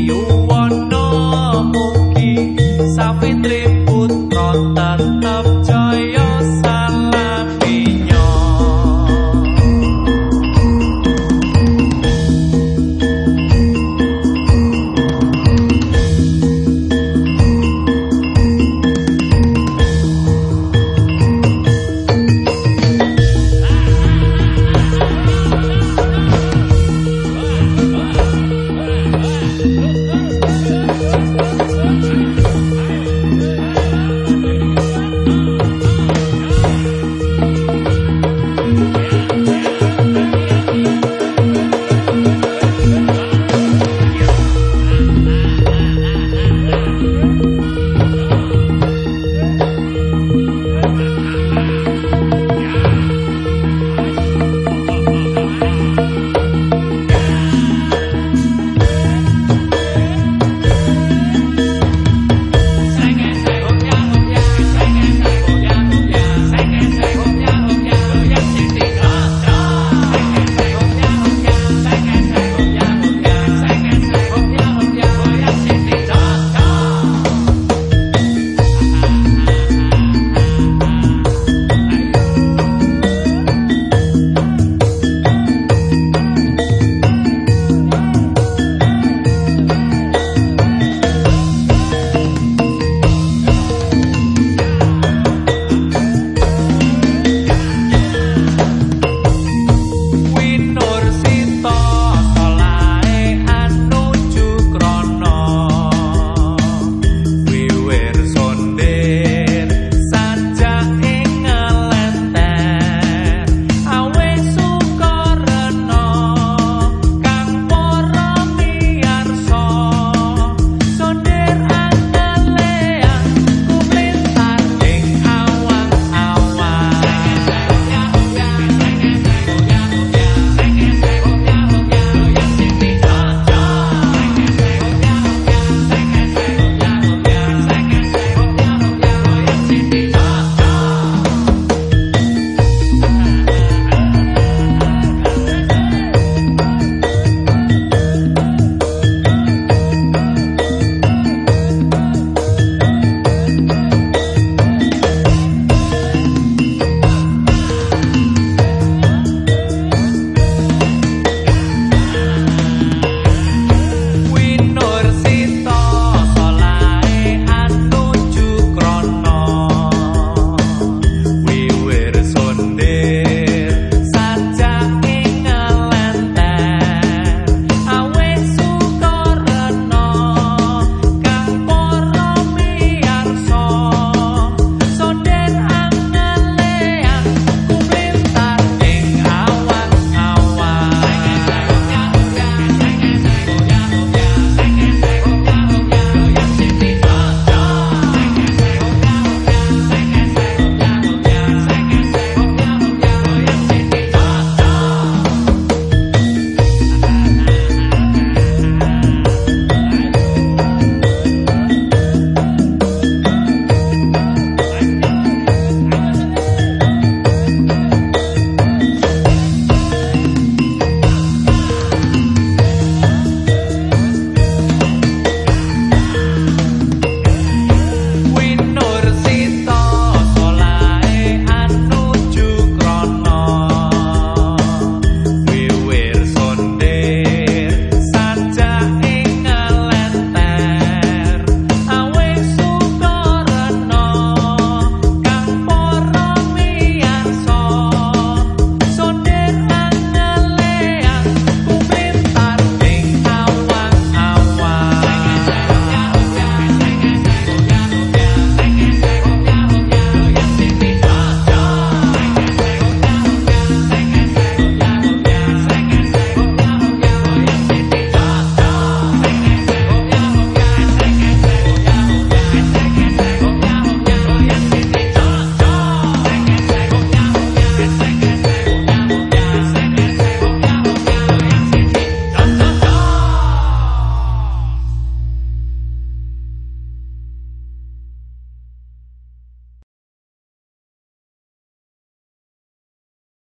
you.